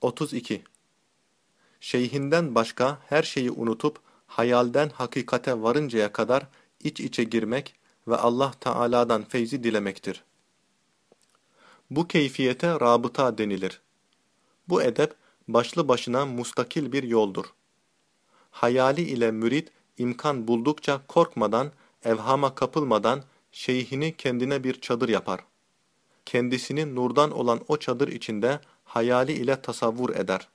32. Şeyhinden başka her şeyi unutup hayalden hakikate varıncaya kadar iç içe girmek ve Allah Teala'dan feyzi dilemektir. Bu keyfiyete rabıta denilir. Bu edep başlı başına mustakil bir yoldur. Hayali ile mürit imkan buldukça korkmadan, evhama kapılmadan şeyhini kendine bir çadır yapar. Kendisini nurdan olan o çadır içinde hayali ile tasavvur eder.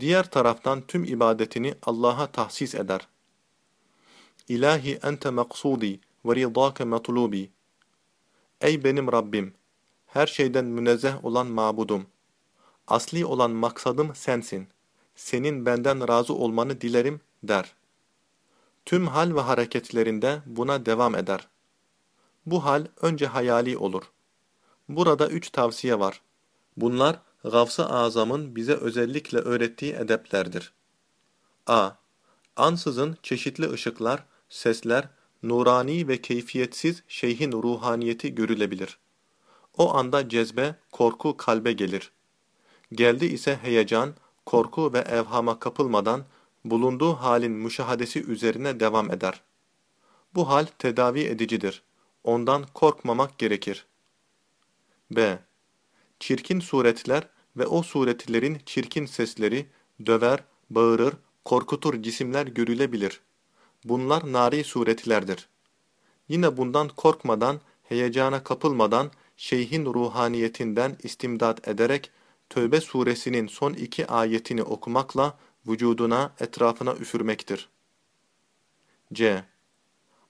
Diğer taraftan tüm ibadetini Allah'a tahsis eder. İlahi ente maksudi ve ridâke matlubi. Ey benim Rabbim! Her şeyden münezzeh olan mabudum. Asli olan maksadım sensin. Senin benden razı olmanı dilerim der. Tüm hal ve hareketlerinde buna devam eder. Bu hal önce hayali olur. Burada üç tavsiye var. Bunlar Gavs-ı Azam'ın bize özellikle öğrettiği edeplerdir. a. Ansızın çeşitli ışıklar, sesler, nurani ve keyfiyetsiz şeyhin ruhaniyeti görülebilir. O anda cezbe, korku kalbe gelir. Geldi ise heyecan, korku ve evhama kapılmadan bulunduğu halin müşahadesi üzerine devam eder. Bu hal tedavi edicidir. Ondan korkmamak gerekir. b. Çirkin suretler ve o suretlerin çirkin sesleri döver, bağırır, korkutur cisimler görülebilir. Bunlar nari suretlerdir. Yine bundan korkmadan, heyecana kapılmadan, şeyhin ruhaniyetinden istimdat ederek, Tövbe suresinin son iki ayetini okumakla vücuduna, etrafına üfürmektir. C.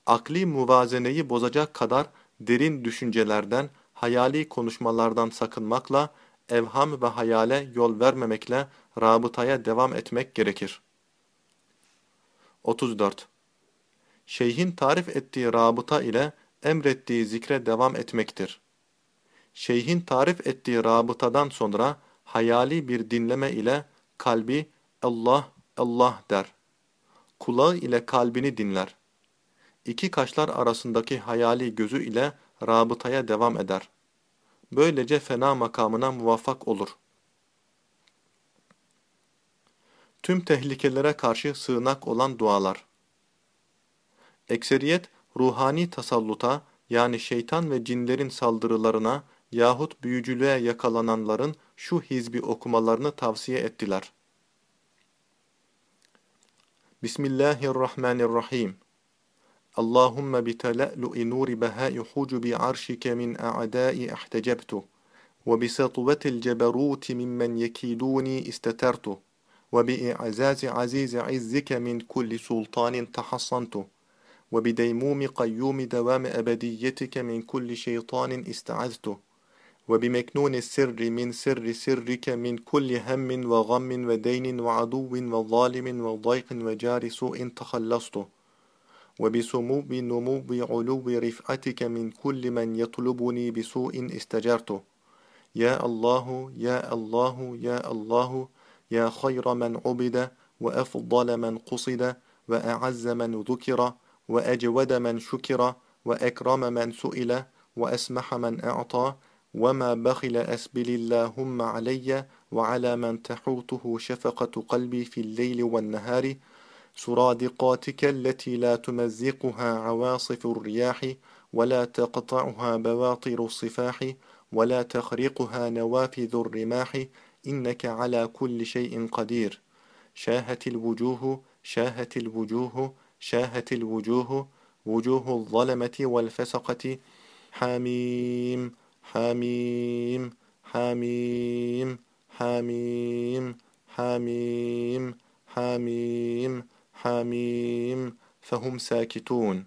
Akli muvazeneyi bozacak kadar derin düşüncelerden, hayali konuşmalardan sakınmakla, evham ve hayale yol vermemekle rabıtaya devam etmek gerekir. 34. Şeyhin tarif ettiği rabıta ile emrettiği zikre devam etmektir. Şeyhin tarif ettiği rabıtadan sonra hayali bir dinleme ile kalbi Allah, Allah der. Kulağı ile kalbini dinler. İki kaşlar arasındaki hayali gözü ile rabıtaya devam eder. Böylece fena makamına muvaffak olur. Tüm tehlikelere karşı sığınak olan dualar. Ekseriyet, ruhani tasalluta, yani şeytan ve cinlerin saldırılarına yahut büyücülüğe yakalananların şu hizbi okumalarını tavsiye ettiler. Bismillahirrahmanirrahim. اللهم بتلألؤ نور بهاء حجب عرشك من أعداء أحتجبت وبسطوة الجبروت ممن يكيدوني استترت وبإعزاز عزيز عزك من كل سلطان تحصنت وبديموم قيوم دوام أبديتك من كل شيطان استعذت وبمكنون السر من سر سرك من كل هم وغم ودين وعدو وظالم وضيق وجار سوء تخلصته وبسمو نمو علو رفعتك من كل من يطلبني بسوء استجرت يا الله يا الله يا الله يا خير من عبد وأفضل من قصد وأعز من ذكر وأجود من شكر وأكرم من سئل وأسمح من أعطى وما بخل أسبل اللهم علي وعلى من تحوطه شفقة قلبي في الليل والنهار سرادقاتك التي لا تمزقها عواصف الرياح ولا تقطعها بواطر الصفاح ولا تخرقها نوافذ الرماح إنك على كل شيء قدير. شاهت الوجوه شاهت الوجوه شاهت الوجوه وجوه الظلمة والفسقة. حميم حميم حميم حميم حميم حميم حميم. فهم ساكتون.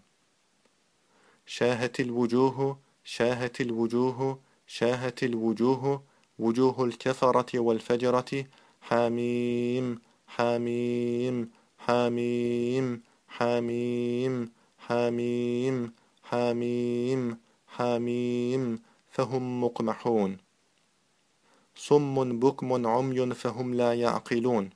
شاهت الوجوه شاهت الوجوه شاهت الوجوه وجوه الكفرة والفجرة. حميم حميم حميم حميم حميم حميم حميم فهم مقمحون. صم بكم عمي فهم لا يعقلون.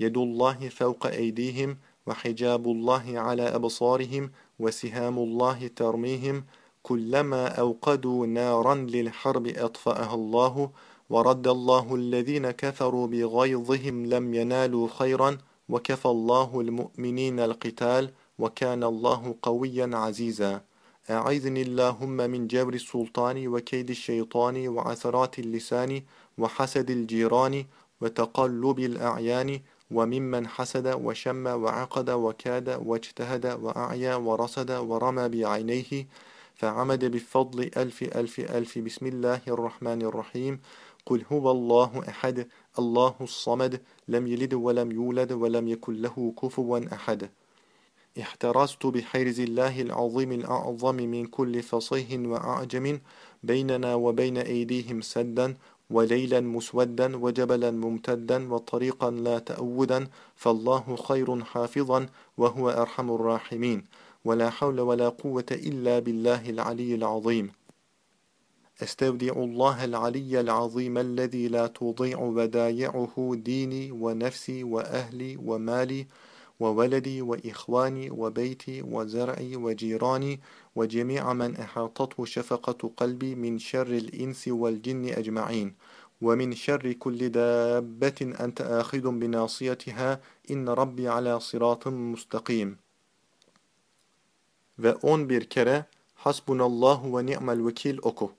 يد الله فوق أيديهم وحجاب الله على أبصارهم وسهام الله ترميهم كلما أوقدوا نارا للحرب أطفأها الله ورد الله الذين كفروا بغيظهم لم ينالوا خيرا وكفى الله المؤمنين القتال وكان الله قويا عزيزا. أعذني اللهم من جبر السلطان وكيد الشيطان وعثرات اللسان وحسد الجيران وتقلب الأعيان وممن حسد وشم وعقد وكاد واجتهد وأعيا ورصد ورمى بعينيه فعمد بفضل ألف ألف ألف بسم الله الرحمن الرحيم. قل هو الله أحد الله الصمد لم يلد ولم يولد ولم يكن له كفوا أحد. احترزت بحرز الله العظيم الأعظم من كل فصيح وأعجم بيننا وبين أيديهم سدا وليلا مسودا وجبلا ممتدا وطريقا لا تأودا فالله خير حافظا وهو أرحم الراحمين. ولا حول ولا قوة إلا بالله العلي العظيم. أستودع الله العلي العظيم الذي لا تضيع ودايعه ديني ونفسي وأهلي ومالي وولدي وإخواني وبيتي وزرعي وجيراني وجميع من أحاطته شفقة قلبي من شر الإنس والجن أجمعين ومن شر كل دابة أنت آخذ بناصيتها إن ربي على صراط مستقيم Ve 11 kere Hasbunallahu ve ni'mel vekil oku.